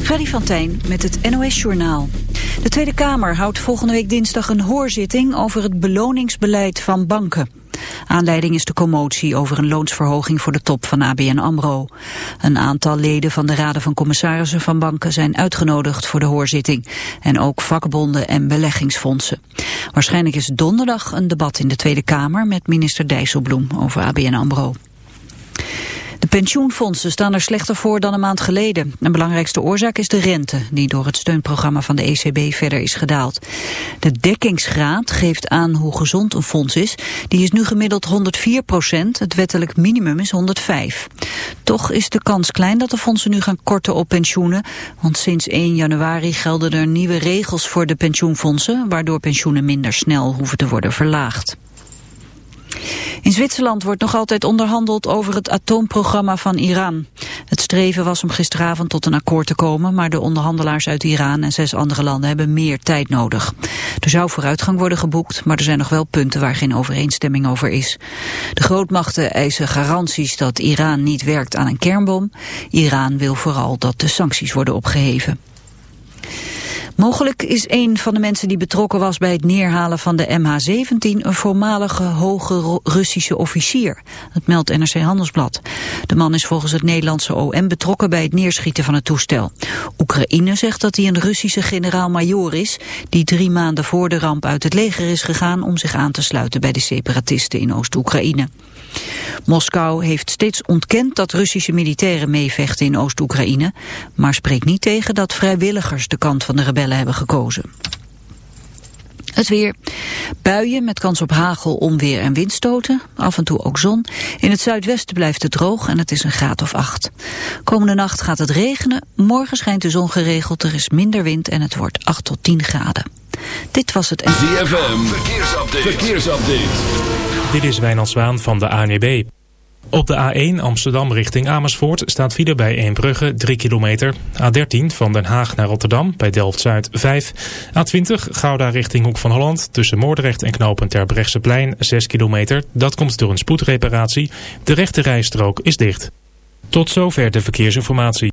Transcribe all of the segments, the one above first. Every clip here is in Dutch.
Freddy van Tijn met het NOS-journaal. De Tweede Kamer houdt volgende week dinsdag een hoorzitting over het beloningsbeleid van banken. Aanleiding is de commotie over een loonsverhoging voor de top van ABN AMRO. Een aantal leden van de raden van commissarissen van banken zijn uitgenodigd voor de hoorzitting. En ook vakbonden en beleggingsfondsen. Waarschijnlijk is donderdag een debat in de Tweede Kamer met minister Dijsselbloem over ABN AMRO. Pensioenfondsen staan er slechter voor dan een maand geleden. Een belangrijkste oorzaak is de rente, die door het steunprogramma van de ECB verder is gedaald. De dekkingsgraad geeft aan hoe gezond een fonds is. Die is nu gemiddeld 104 procent, het wettelijk minimum is 105. Toch is de kans klein dat de fondsen nu gaan korten op pensioenen, want sinds 1 januari gelden er nieuwe regels voor de pensioenfondsen, waardoor pensioenen minder snel hoeven te worden verlaagd. In Zwitserland wordt nog altijd onderhandeld over het atoomprogramma van Iran. Het streven was om gisteravond tot een akkoord te komen, maar de onderhandelaars uit Iran en zes andere landen hebben meer tijd nodig. Er zou vooruitgang worden geboekt, maar er zijn nog wel punten waar geen overeenstemming over is. De grootmachten eisen garanties dat Iran niet werkt aan een kernbom. Iran wil vooral dat de sancties worden opgeheven. Mogelijk is een van de mensen die betrokken was bij het neerhalen van de MH17 een voormalige hoge Russische officier. Dat meldt NRC Handelsblad. De man is volgens het Nederlandse OM betrokken bij het neerschieten van het toestel. Oekraïne zegt dat hij een Russische generaal-majoor is die drie maanden voor de ramp uit het leger is gegaan om zich aan te sluiten bij de separatisten in Oost-Oekraïne. Moskou heeft steeds ontkend dat Russische militairen meevechten in Oost-Oekraïne, maar spreekt niet tegen dat vrijwilligers de kant van de rebellen hebben gekozen. Het weer. Buien met kans op hagel, onweer en windstoten. Af en toe ook zon. In het zuidwesten blijft het droog en het is een graad of acht. Komende nacht gaat het regenen. Morgen schijnt de zon geregeld. Er is minder wind en het wordt 8 tot 10 graden. Dit was het... ZFM. Verkeersupdate. Verkeersupdate. Dit is Wijnald Zwaan van de ANEB. Op de A1 Amsterdam richting Amersfoort staat file bij Eembrugge 3 kilometer. A13 van Den Haag naar Rotterdam bij Delft-Zuid 5. A20 Gouda richting Hoek van Holland tussen Moordrecht en knopen Terbrechtseplein 6 kilometer. Dat komt door een spoedreparatie. De rechte rijstrook is dicht. Tot zover de verkeersinformatie.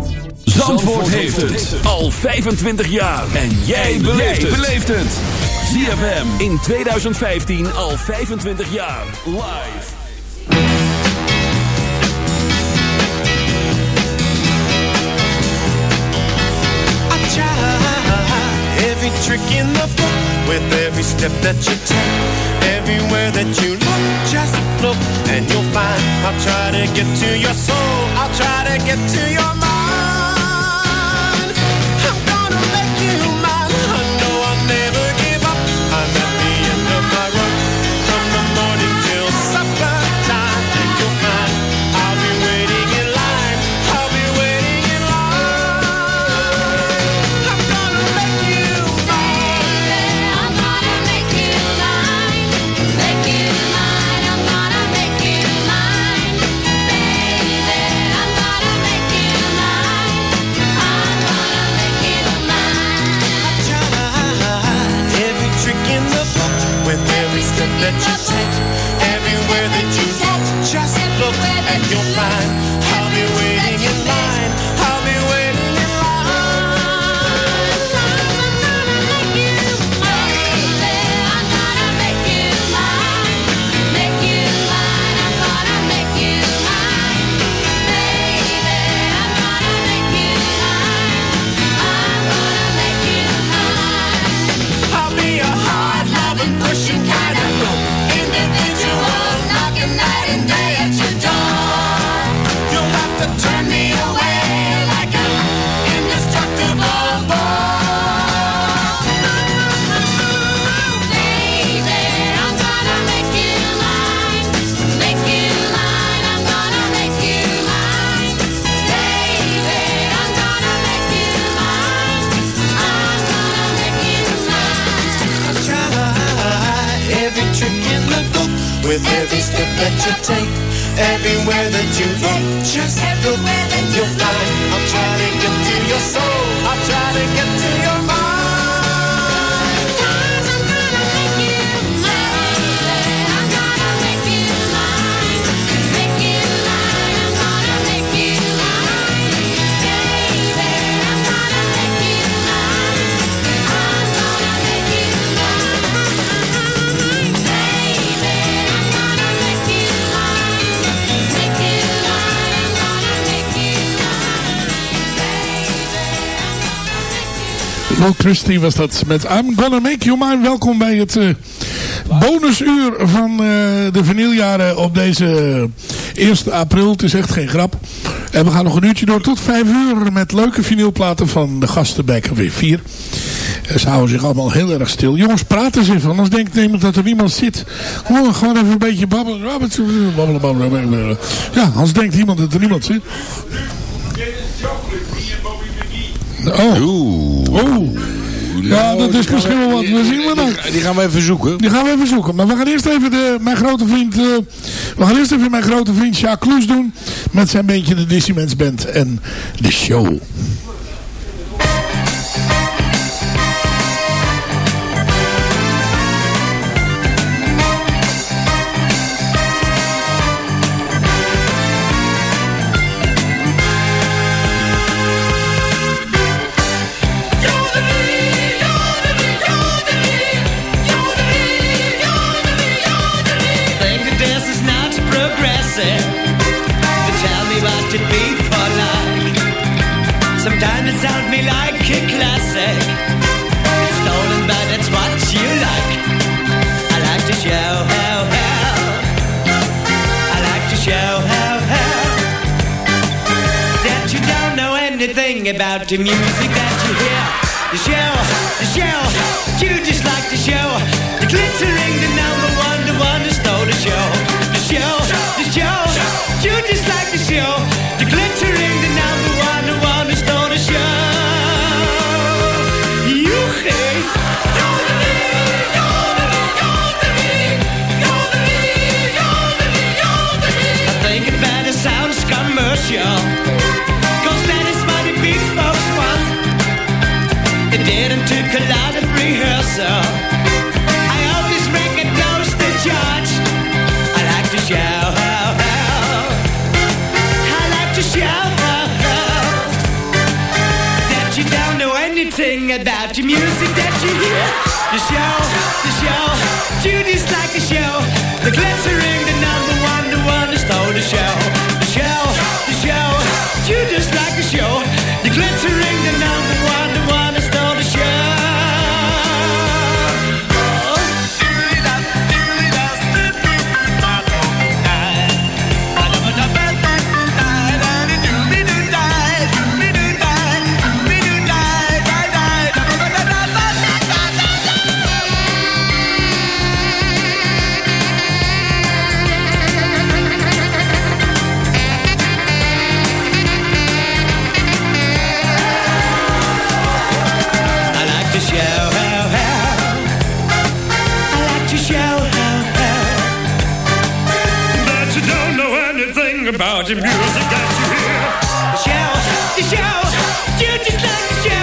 Zandvoort heeft het al 25 jaar. En jij beleeft het. ZFM in 2015 al 25 jaar. Live. I try every trick in the book with every step that you take, everywhere that you look. Just look and you'll find I'll try to get to your soul. I'll try to get to your mind. With every step that you take. Everywhere that you look, just everywhere that you'll find. I'll try to get to your soul. I'll try to get to your I'm gonna make you. Lo Christie was dat met I'm Gonna Make You Mine. Welkom bij het eh, bonusuur van eh, de vinyljaren op deze 1 april. Het is echt geen grap. En we gaan nog een uurtje door tot 5 uur met leuke vinylplaten van de gasten bij KW 4. En ze houden zich allemaal heel erg stil. Jongens, praat eens even, anders denkt iemand dat er niemand zit. Gewoon, gewoon even een beetje babbelen. Ja, anders denkt iemand dat er niemand zit. Oh. Oh. Ja, dat is misschien wel wat. We zien we dan. Die gaan we even zoeken. Die gaan we even zoeken. Maar we gaan eerst even de, mijn grote vriend... eh, we gaan eerst even mijn grote vriend Jacques Kloes doen. Met zijn beentje de Dissimens Band en de show. Me like a classic. It's stolen, but it's what you like. I like to show how how. I like to show how how. That you don't know anything about the music that you hear. The show, the show, you just like the show. The glittering, the number one, the one who stole the show. The show, the show, you just like the show. The glittering, about the music that you hear. The show, the show, you just like the show. The glittering, the number one, the one who stole the show. The show, the show, you just like the show. About the music that you hear. The show, the show, you just like the show.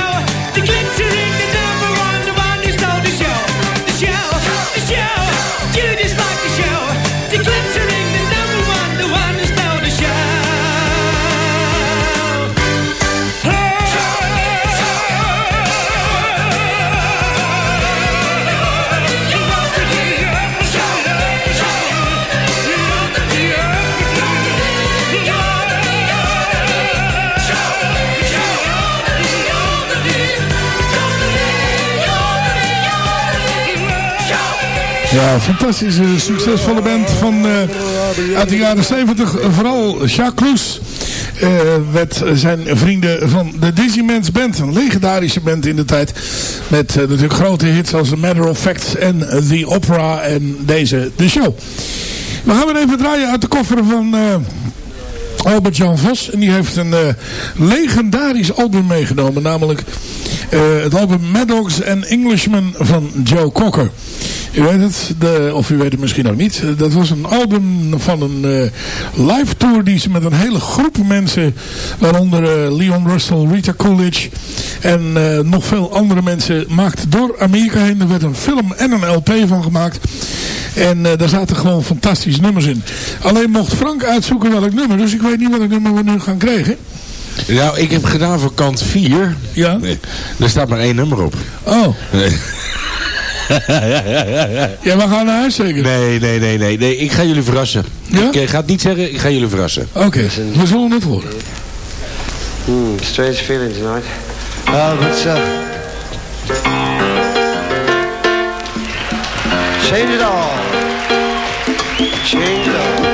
Ja, fantastische, succesvolle band van, eh, uit de jaren 70. Vooral Jacques Kloes. eh, met zijn vrienden van de Dizzyman's Band. Een legendarische band in de tijd. Met eh, natuurlijk grote hits als The Matter of Fact en The Opera en deze The Show. We gaan weer even draaien uit de koffer van... Albert-Jan Vos. En die heeft een legendarisch album meegenomen. Namelijk het album Maddox and Englishman van Joe Cocker. U weet het, de, of u weet het misschien ook niet. Eh, Dat was een album van een eh, live tour die ze met een hele groep mensen, waaronder eh, Leon Russell, Rita Coolidge en nog veel andere mensen, maakte door Amerika heen. Er werd een film en een LP van gemaakt. En daar zaten gewoon fantastische nummers in. Alleen mocht Frank uitzoeken welk nummer, dus ik weet niet welk nummer we nu gaan krijgen. Nou, ik heb gedaan voor kant 4. Ja? Nee, er staat maar één nummer op. Oh, Nee. ja, we gaan naar huis zeker? Nee, nee, nee, nee, nee. Ik ga jullie verrassen. Ja? Ik eh, ga het niet zeggen, ik ga jullie verrassen. Oké, we zullen het horen. Hmm, strange feeling tonight. Uh, but, uh, change it all. Change it all.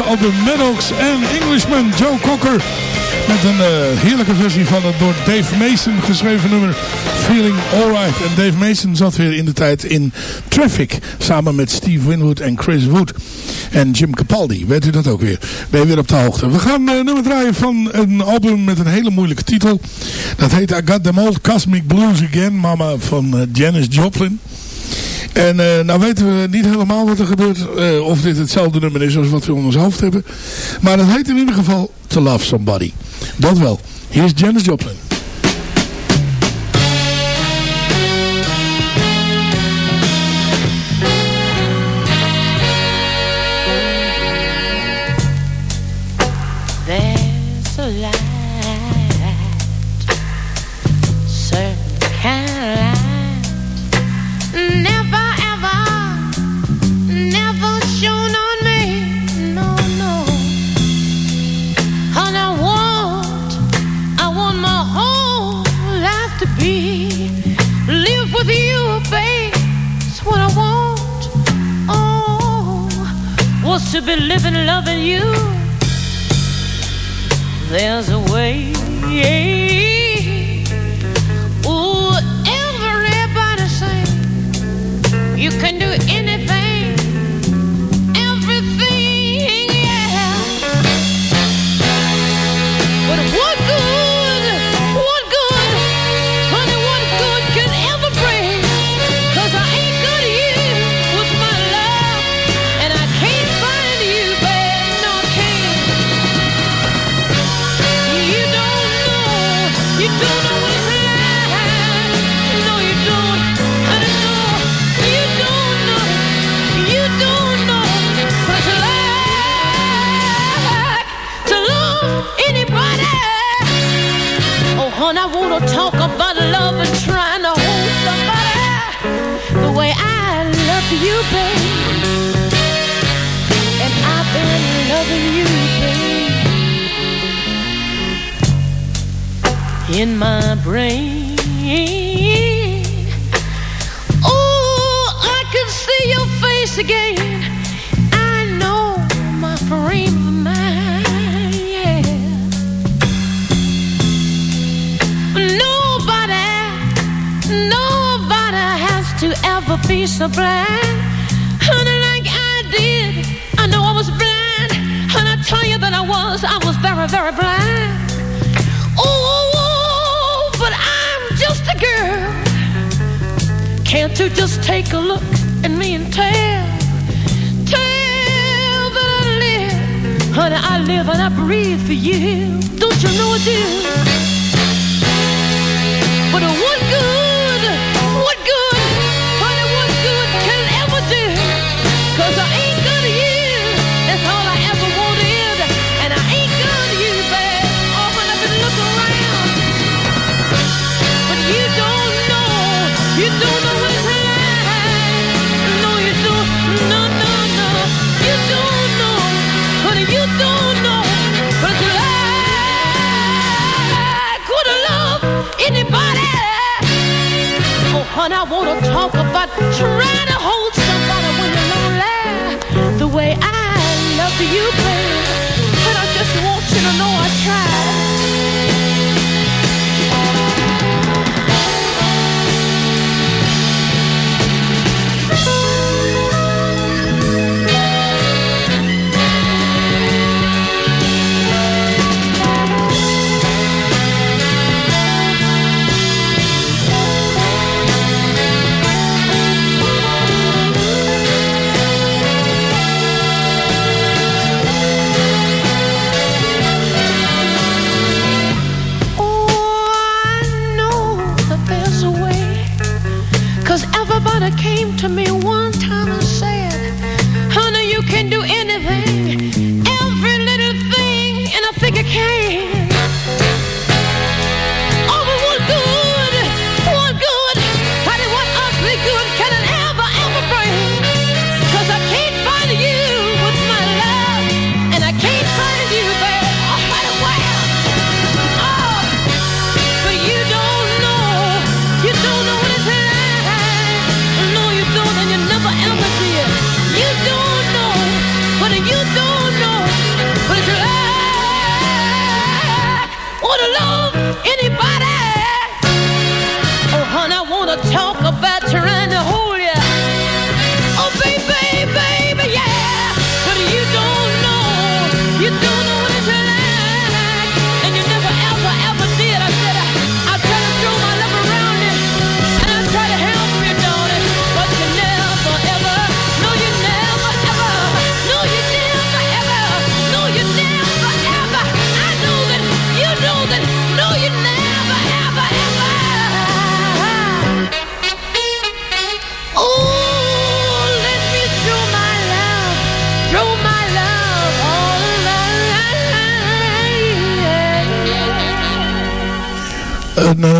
Legendarische album Maddox en Englishman Joe Cocker. Met een eh, heerlijke versie van het door Dave Mason geschreven nummer Feeling Alright. En Dave Mason zat weer in de tijd in Traffic. Samen met Steve Winwood en Chris Wood. En Jim Capaldi. Weet u dat ook weer? Ben je weer op de hoogte. We gaan een nummer draaien van een album met een hele moeilijke titel. Dat heet I Got Them Old Cosmic Blues Again. Mama van eh, Janis Joplin. En eh, nou weten we niet helemaal wat er gebeurt. eh, of dit hetzelfde nummer is als wat we in ons hoofd hebben. Maar het heet in ieder geval To Love Somebody. Dat wel. Hier is Janis Joplin. To be living, loving you. There's a way. Talk about love and trying to hold somebody the way I love you, babe. And I've been loving you, babe. in my brain. Oh, I can see your face again. I know my frame of mind. Ever be so blind. Honey, like I did. I know I was blind. And I tell you that I was, I was very, very blind. Oh, but I'm just a girl. Can't you just take a look at me and tell? Tell that I live, honey, I live and I breathe for you. Don't you know I do? But what good, wanna talk about trying to hold somebody when you're lonely. The way I love you,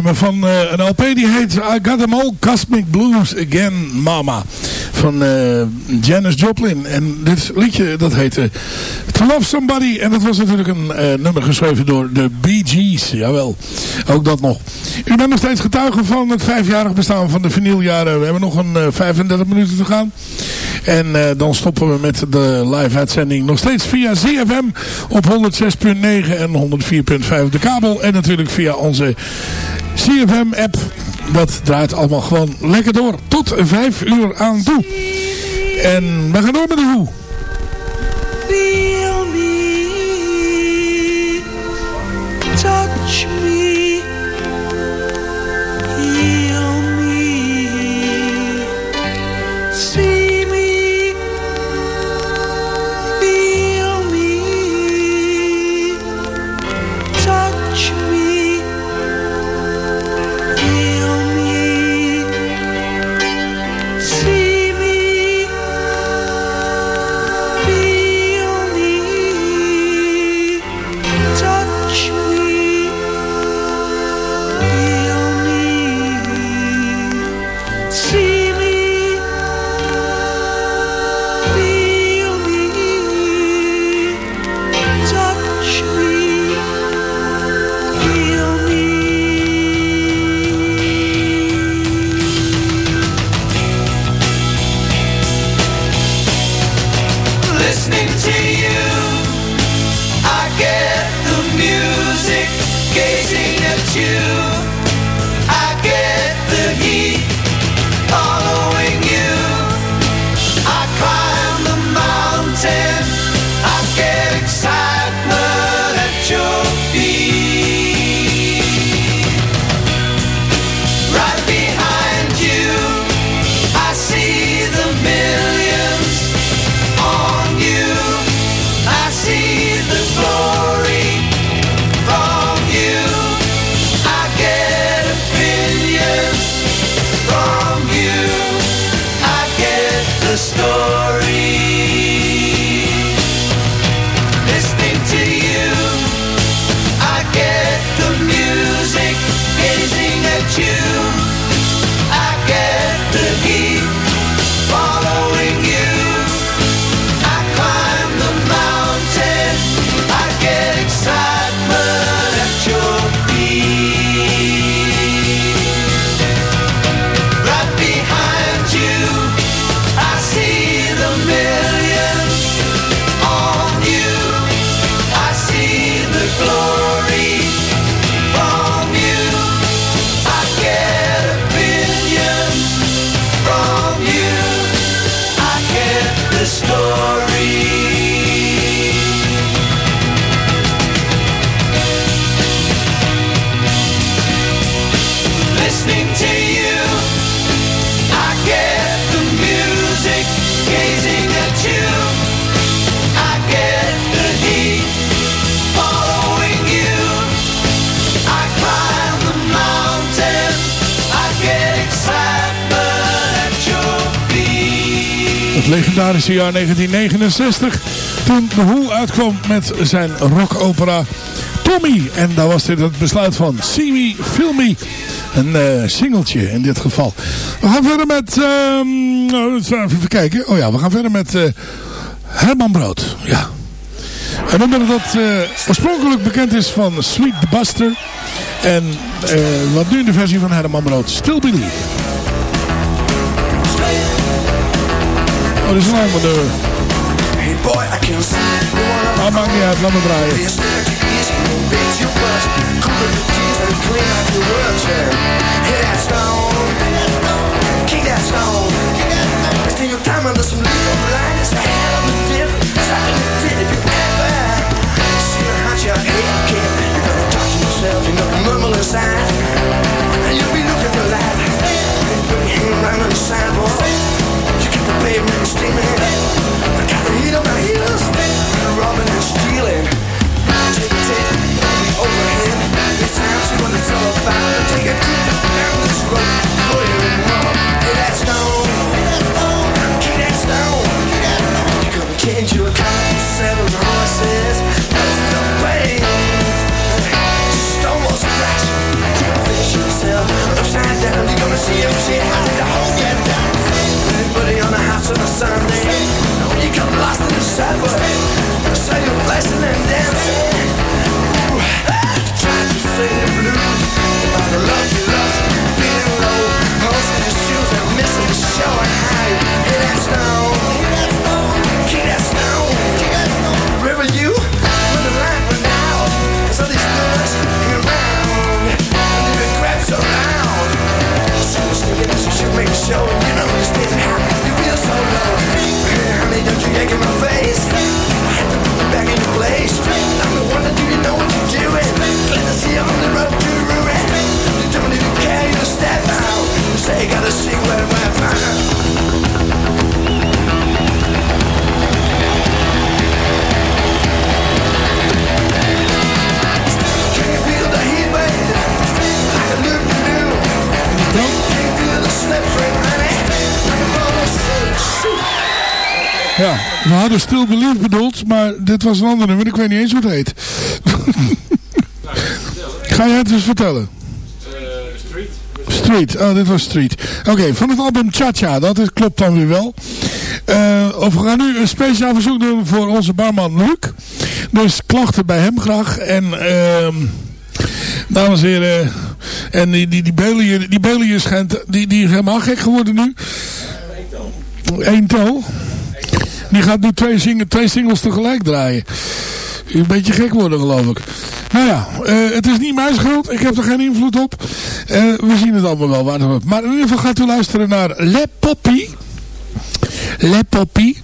van eh, een LP die heet I Got Them All Cosmic Blues Again Mama. Van eh, Janis Joplin. En dit liedje dat heette To Love Somebody. En dat was natuurlijk een eh, nummer geschreven door de Bee Gees. Jawel, ook dat nog. U bent nog steeds getuige van het vijfjarig bestaan van de vinyljaren. We hebben nog een eh, 35 minuten te gaan. En dan stoppen we met de live uitzending nog steeds via ZFM op 106.9 en 104.5 de kabel. En natuurlijk via onze CFM app. Dat draait allemaal gewoon lekker door. Tot 5 uur aan toe. En we gaan door met de hoe. Legendarische jaar 1969. Toen de Who uitkwam met zijn rockopera Tommy. En daar was dit het besluit van See Me, Feel Me. Een eh, singeltje in dit geval. We gaan verder met... ehm, nou, even kijken. Oh ja, we gaan verder met eh, Herman Brood. Ja. Een nummer dat eh, oorspronkelijk bekend is van Sweet Buster. En wat nu in de versie van Herman Brood. Still Believe. Nou, oh, dat is een andere. Ah, niet uit, laat me draaien. The if you ever see her hot your head You You're yourself. Inside, and you'll be looking for light. Put your on the sidewalk. Saving and stealing. I got the heat on my heels. Robbing and stealing. Take, take, the overhead. It's time to when it's all about. Take a trip down this road. dancing. Trying to the blues about love you lost, feeling low, your shoes and missing the show and how you hear that snow. Kick that kick that. River, you the line these around, and regrets make and you how you feel so low. Hey, honey, don't you yank in my face? Still Believe bedoeld, maar dit was een ander nummer. Ik weet niet eens hoe het heet. Ga jij het eens vertellen? Street, oh dit was Street. Oké, van het album Cha Cha, dat is, klopt dan weer wel. Eh, of we gaan nu een speciaal verzoek doen voor onze barman Luc. Dus klachten bij hem graag. En ehm dames en heren, en die, die, die Belië, die Belië schijnt, die, die is helemaal gek geworden nu. Eén tel. Die gaat nu twee, twee singles tegelijk draaien. Een beetje gek worden geloof ik. Nou ja, eh, het is niet mijn schuld. Ik heb er geen invloed op. Eh, we zien het allemaal wel. waar Maar in ieder geval gaat u luisteren naar Le Poppy. Le Poppy.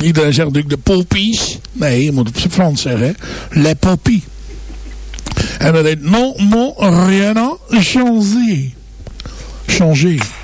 Iedereen zegt natuurlijk de poppies. Nee, je moet het op zijn Frans zeggen. Le Poppy. En dat heet Non, non, rien changer. Changer.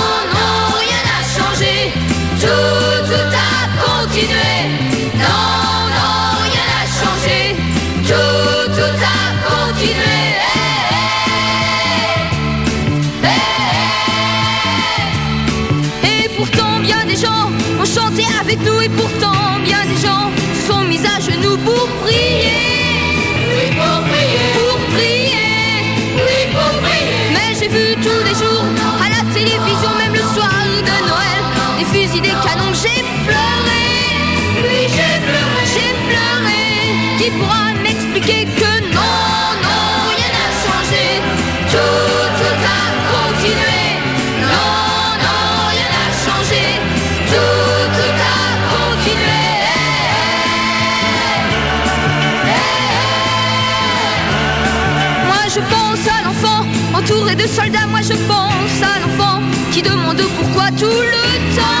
de Noël, des fusils, des canons, j'ai pleuré. Oui, j'ai pleuré. J'ai pleuré. Qui pourra m'expliquer que non, non, rien n'a changé. Tout, tout a continué. Non, non, rien n'a changé. Tout, tout a continué. Moi je pense à l'enfant entouré de soldats, moi je pense à l'enfant qui demande pourquoi tout le temps.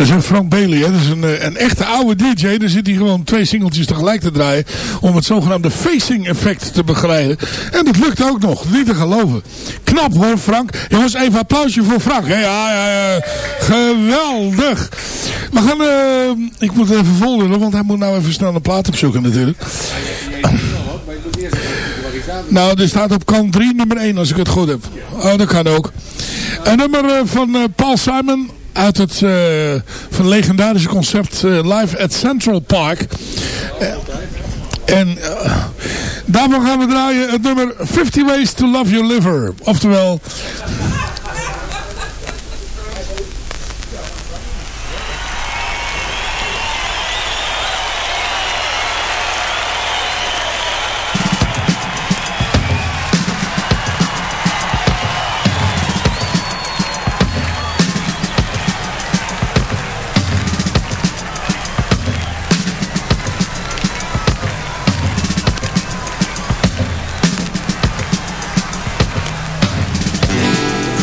Dat is een Frank Bailey, hè? dat is een, eh, een echte oude DJ. Dan zit hij gewoon twee singeltjes tegelijk te draaien. Om het zogenaamde facing effect te begeleiden. En dat lukt ook nog, niet te geloven. Knap hoor Frank. Jongens, even applausje voor Frank. Ja, ja, ja. Geweldig. We gaan, eh, ik moet even volgen, want hij moet nou even snel een plaat opzoeken natuurlijk. Nou, er staat op kant 3 nummer 1 als ik het goed heb. Oh, dat kan ook. Een nummer eh, van Paul Simon uit het eh, van legendarische concert eh, live at Central Park. Eh, en daarvan gaan we draaien het nummer 50 Ways to Love Your Liver. Oftewel...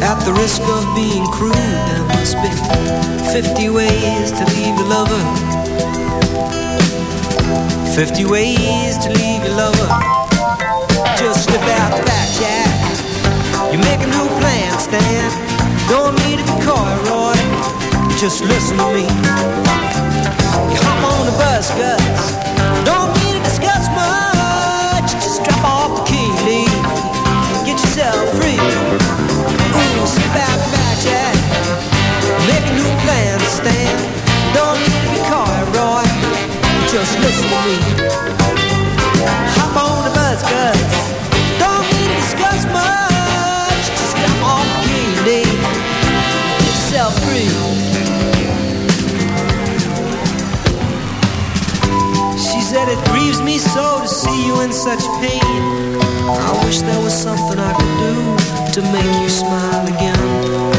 At the risk of being crude, there must be 50 ways to leave your lover. 50 ways to leave your lover. Just slip out the back, Jack. You make a new plan, Stan. Don't need to be Roy. Just listen to me. You hop on the bus, Gus. Don't need to discuss much. Just drop off the key, Lee. Get yourself free. Don't Roy. Just listen to me. Hop on the bus. Don't need to discuss much. Just yourself free. She said it grieves me so to see you in such pain. I wish there was something I could do to make you smile again.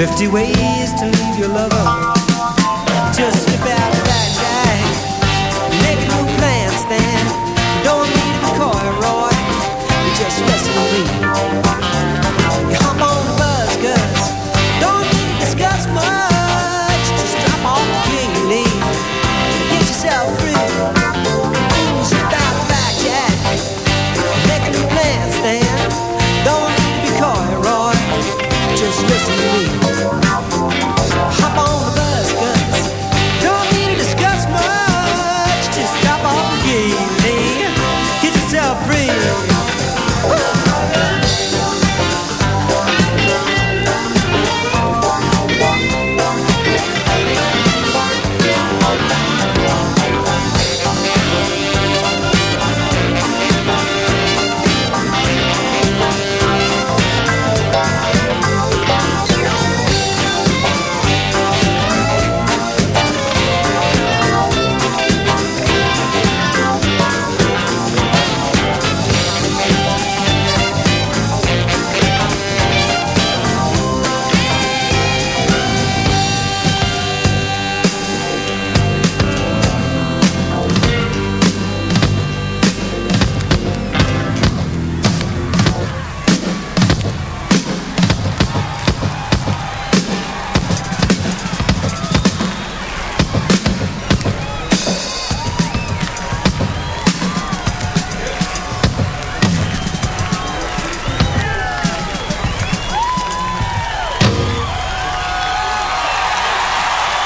50 ways to leave your lover. Just slip out the back, Jack. Make a new plan, Stan. Don't need to be coy, Roy. Just listen to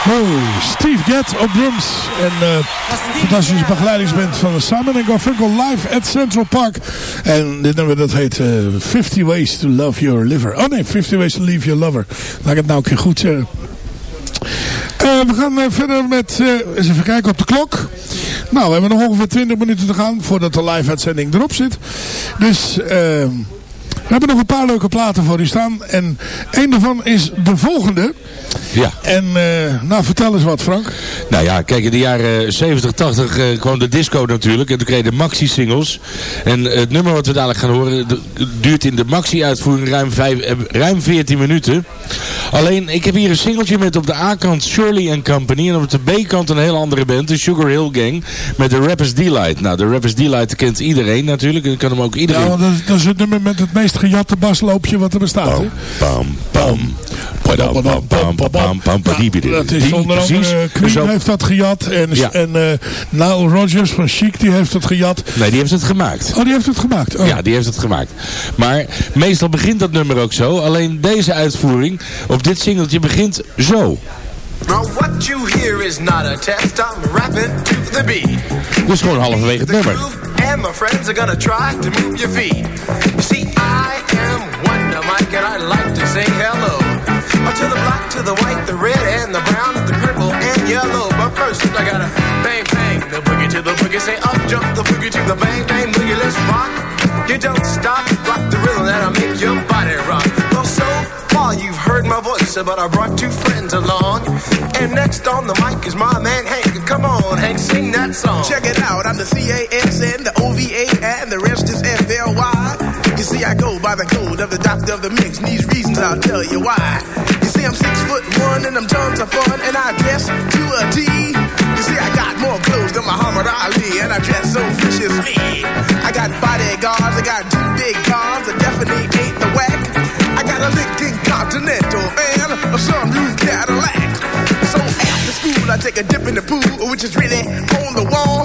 Oh, Steve Gadd op drums. En eh fantastische begeleidingsband van Simon Garfunkel live at Central Park. En dit nummer dat heet eh 50 Ways to Love Your Liver. Oh nee, 50 Ways to Leave Your Lover. Laat ik het nou een keer goed zeggen. Eh, we gaan verder met, eens even kijken op de klok. Nou, we hebben nog ongeveer 20 minuten te gaan voordat de live uitzending erop zit. Dus... we hebben nog een paar leuke platen voor u staan. En een daarvan is de volgende. Ja. En eh, nou, vertel eens wat Frank. Nou ja, kijk, in de jaren 70, 80 eh, kwam de disco natuurlijk. En toen kreeg je de maxi-singles. En het nummer wat we dadelijk gaan horen duurt in de maxi-uitvoering ruim, vijf- eh, ruim 14 minuten. Alleen, ik heb hier een singeltje met op de A-kant Shirley and Company. En op de B-kant een heel andere band, de Sugar Hill Gang. Met de Rappers Delight. Nou, de Rappers Delight kent iedereen natuurlijk. En kan hem ook iedereen... Ja, want dat, is- dat is het nummer met het meest gejatte basloopje wat er bestaat. hè? Pam, pam. Padam, pam, pam, pam, pam. Pam, pam, pam, die bedoel Dat is onder precies. andere Queen Zo- heeft dat gejat. En, Ja. en eh, Nile Rodgers van Chic die heeft het gejat. Nee, die heeft het gemaakt. Oh, die heeft het gemaakt. Oh. Ja, die heeft het gemaakt. Maar meestal begint dat nummer ook zo. Alleen deze uitvoering op dit singeltje begint zo. Now what you hear is not a test. I'm rapping to the beat. Dus gewoon halverwege het nummer. and my friends are gonna try to move your feet. You see, I am Wonder Mike and I like to say hello. To the white, the red and the brown, the purple and yellow. But first I gotta bang bang the boogie to the boogie. Say up jump the boogie to the bang bang boogie. Let's rock. You don't stop, rock the rhythm that'll make your body rock. Well, so far you've heard my voice, but I brought two friends along. And next on the mic is my man Hank. Come on, Hank, sing that song. Check it out, I'm the C-A-S-N, the O-V-A, and the rest is F-L-Y. You see, I go by the code of the doctor of the mix, and these reasons I'll tell you why. I'm six foot one, and I'm tons of fun, and I dress to a T. You see, I got more clothes than Muhammad Ali, and I dress so viciously. I got bodyguards, I got two big cars, that definitely ain't the whack. I got a Lincoln Continental and a sunroof Cadillac. So after school, I take a dip in the pool, which is really on the wall.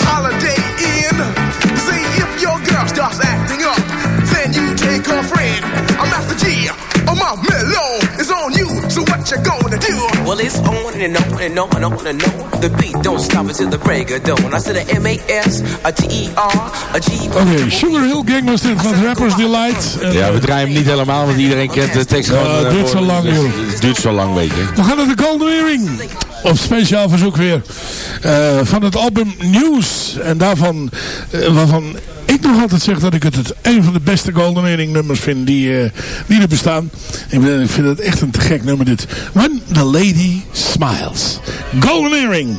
my mellow is on you, so what you gonna do? Well, it's on and on and on and on and on. The beat don't stop until the break of dawn. I said a M-A-S, a T-E-R, a G. Oké, Sugar Hill Gang was dit van Rappers Delight. Ja, we draaien hem niet helemaal, want iedereen kent de tekst gewoon. Het eh, duurt zo lang, dus joh. Het duurt zo lang, weet je. We gaan naar de Golden Earring. Op speciaal verzoek weer. eh, van het album News. En daarvan, eh, waarvan ik nog altijd zeg dat ik het, het een van de beste Golden Earring nummers vind die, eh, die er bestaan. Ik, ik vind het echt een te gek nummer dit. When the Lady Smiles. Golden Earring.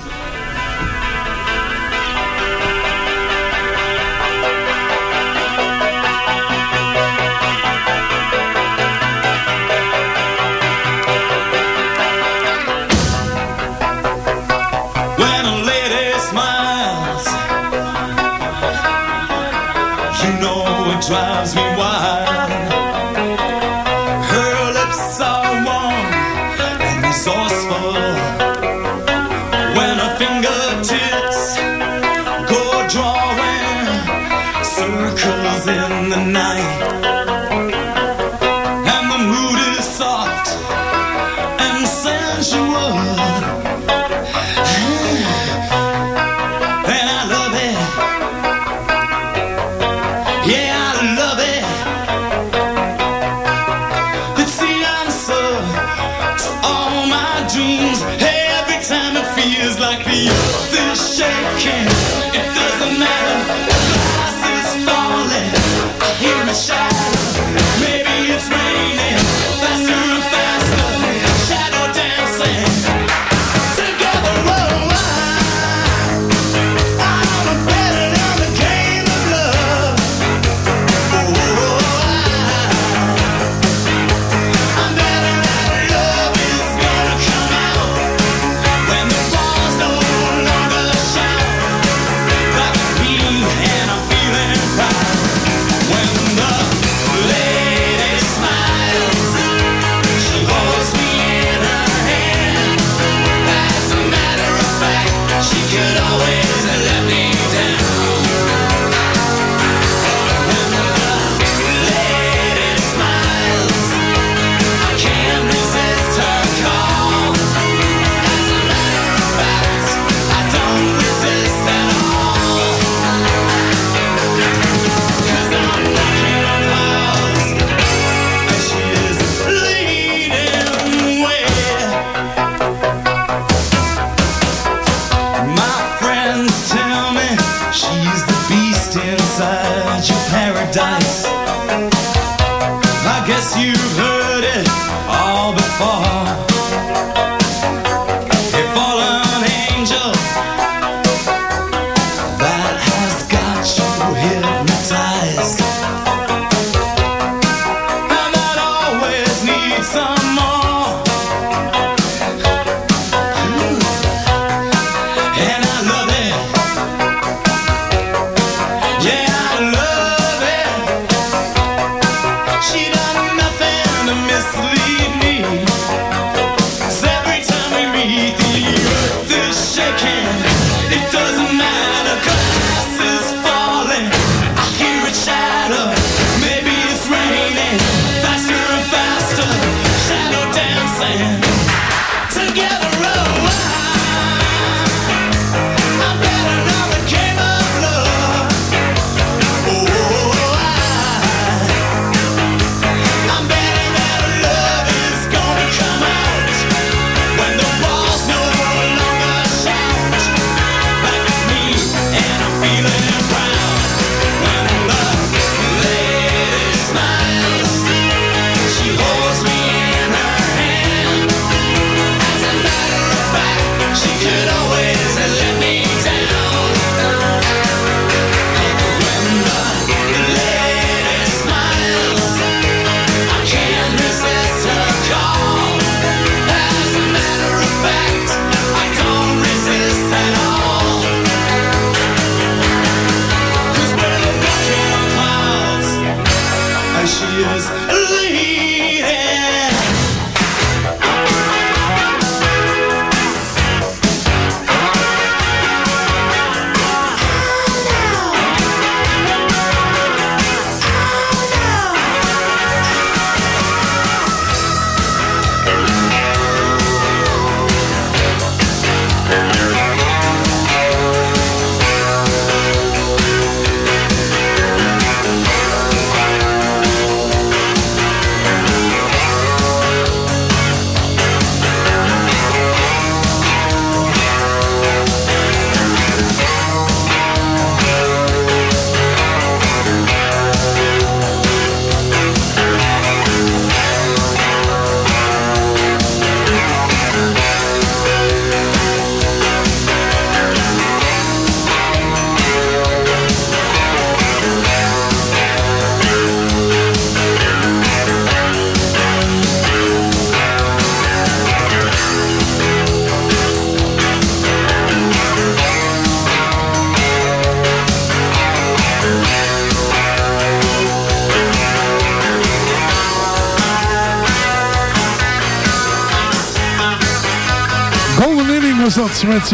Met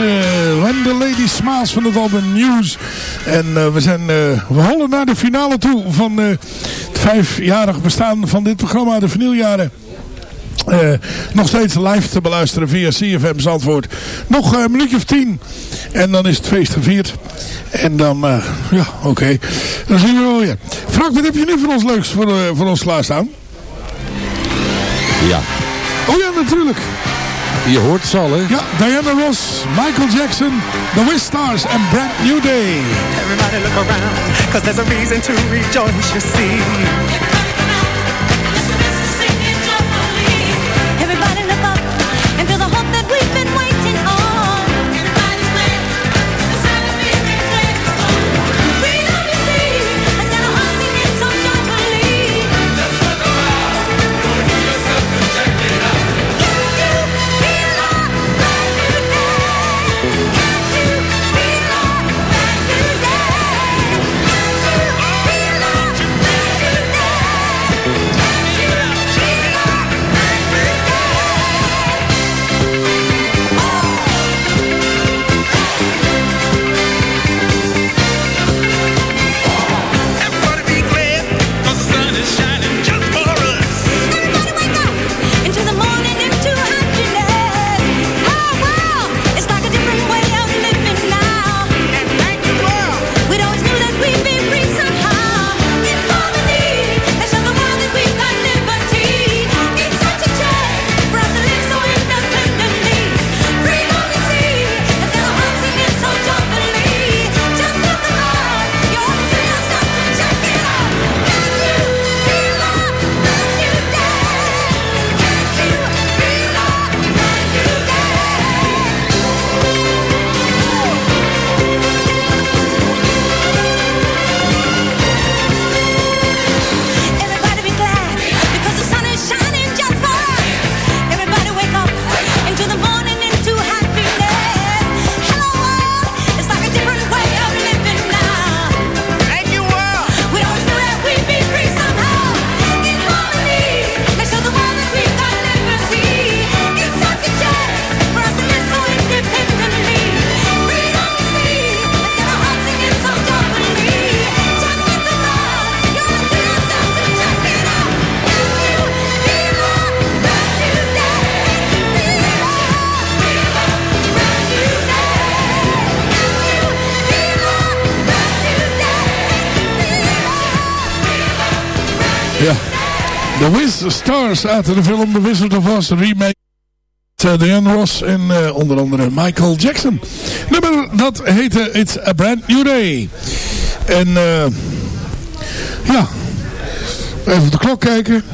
When the Lady Smiles van het album News. En eh, we zijn, eh, we hollen naar de finale toe van het vijfjarig bestaan van dit programma, de vinyljaren. Eh, nog steeds live te beluisteren via CFM Zandvoort. Nog een minuutje of tien. En dan is het feest gevierd. En dan, ja, oké. Dan zien we wel weer. Frank, wat heb je nu voor ons leuks voor, voor ons klaarstaan? Ja. Oh ja, natuurlijk. Je hoort het al, hè? Ja, Diana Ross, Michael Jackson, The Wiz Stars en Brand New Day. Everybody look around, cause there's a reason to rejoice, you see. Stars uit de film The Wizard of Oz remake. Uh, Diane Ross en eh, onder andere Michael Jackson. Nummer dat heette It's a Brand New Day. En eh, ja, even op de klok kijken.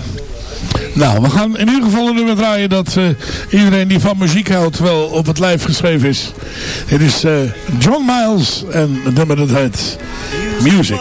Nou, we gaan in ieder geval een nummer draaien dat eh, iedereen die van muziek houdt wel op het lijf geschreven is. Het is eh, John Miles en het nummer dat heet Music.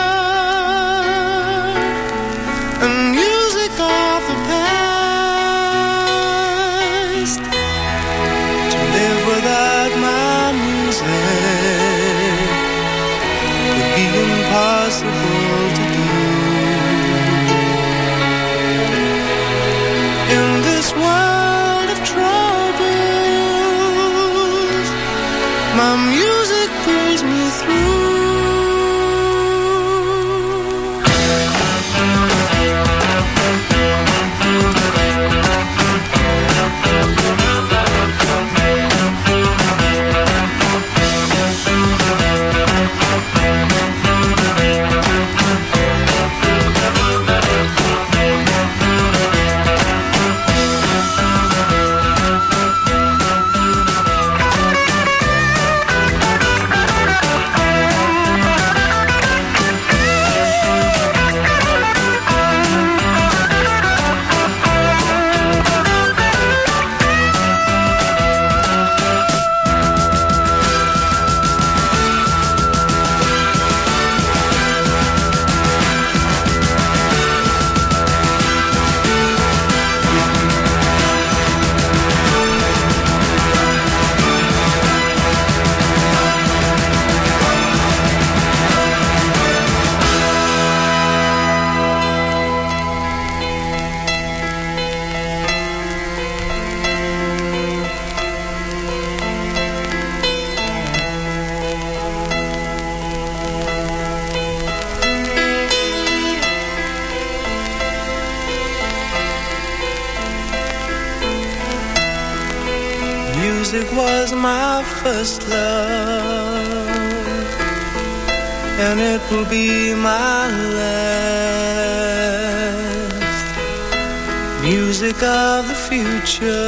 future,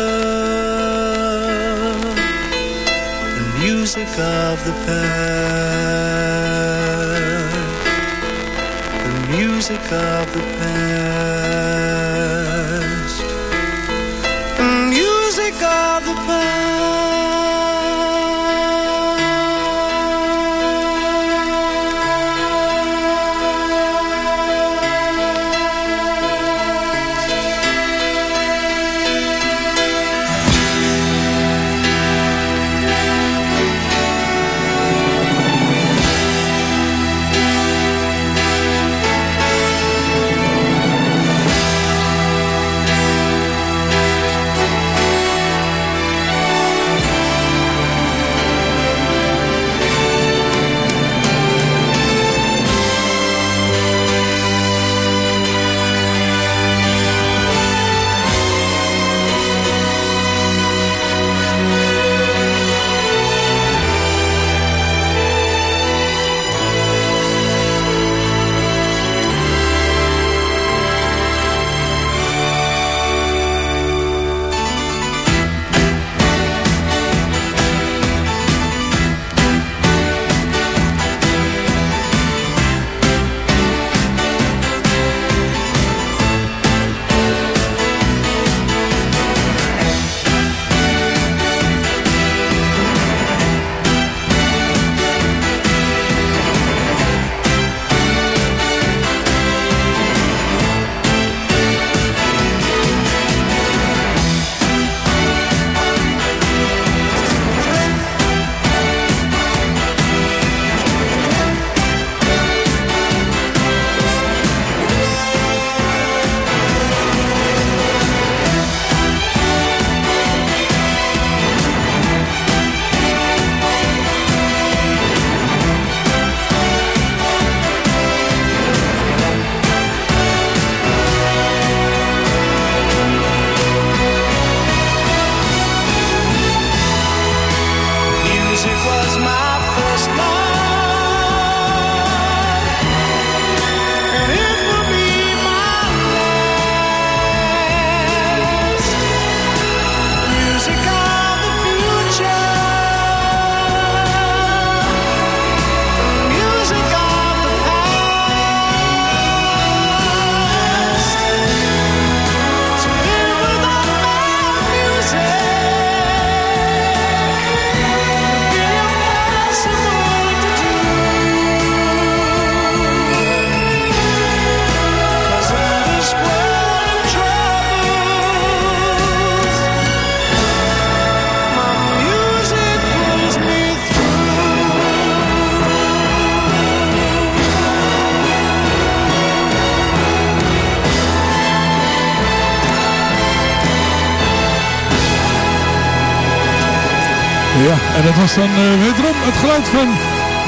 was dan eh, wederom het geluid van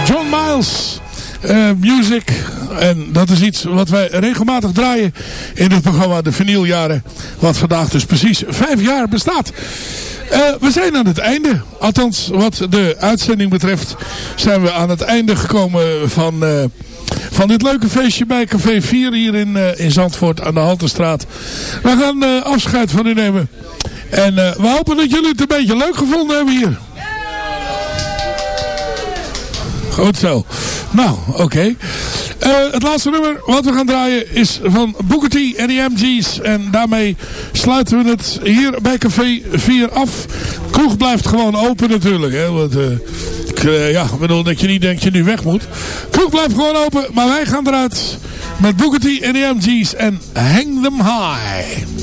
John Miles. eh, music. En dat is iets wat wij regelmatig draaien in het programma De Vinyljaren. Wat vandaag dus precies vijf jaar bestaat. Eh, we zijn aan het einde. Althans, wat de uitzending betreft zijn we aan het einde gekomen van... van dit leuke feestje bij Café 4 hier in, in Zandvoort aan de Haltestraat. We gaan afscheid van u nemen. En we hopen dat jullie het een beetje leuk gevonden hebben hier. Goed zo. Nou, oké. Eh, het laatste nummer wat we gaan draaien is van Booker T en de MG's. En daarmee sluiten we het hier bij Café 4 af. Kroeg blijft gewoon open natuurlijk. Hè, want, eh, ik, eh, ja, bedoel dat je niet denkt dat je nu weg moet. Kroeg blijft gewoon open, maar wij gaan eruit met Booker T en de MG's en Hang Them High.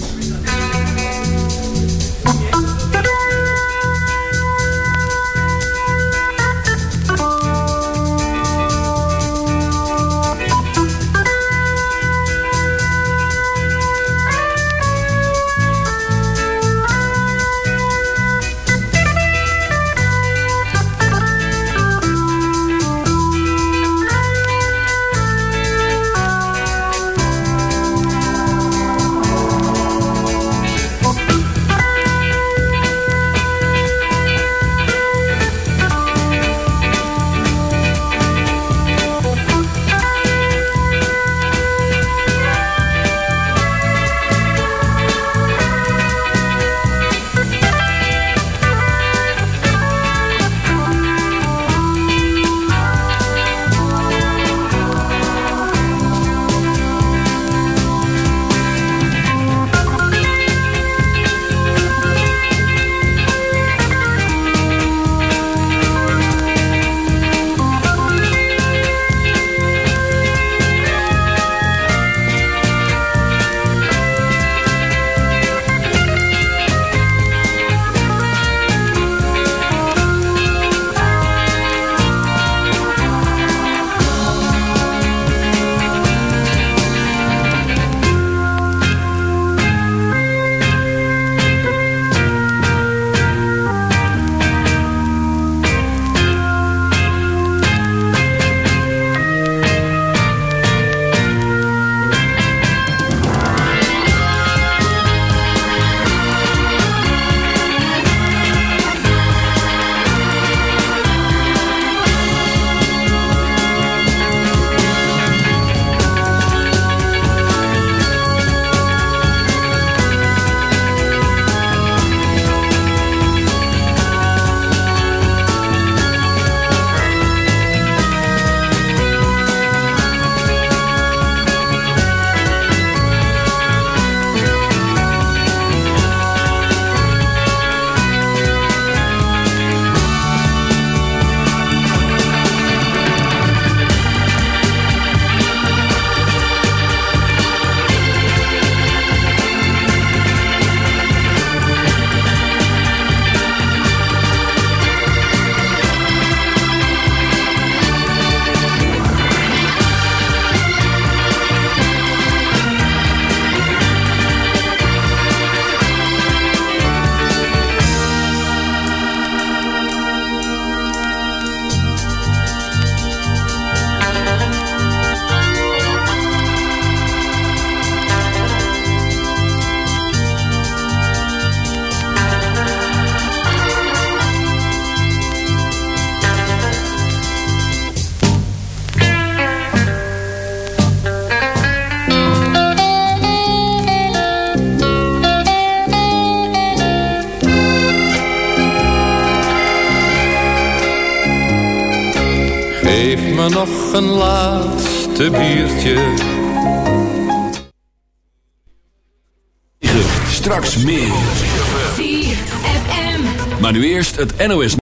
Nu eerst het NOS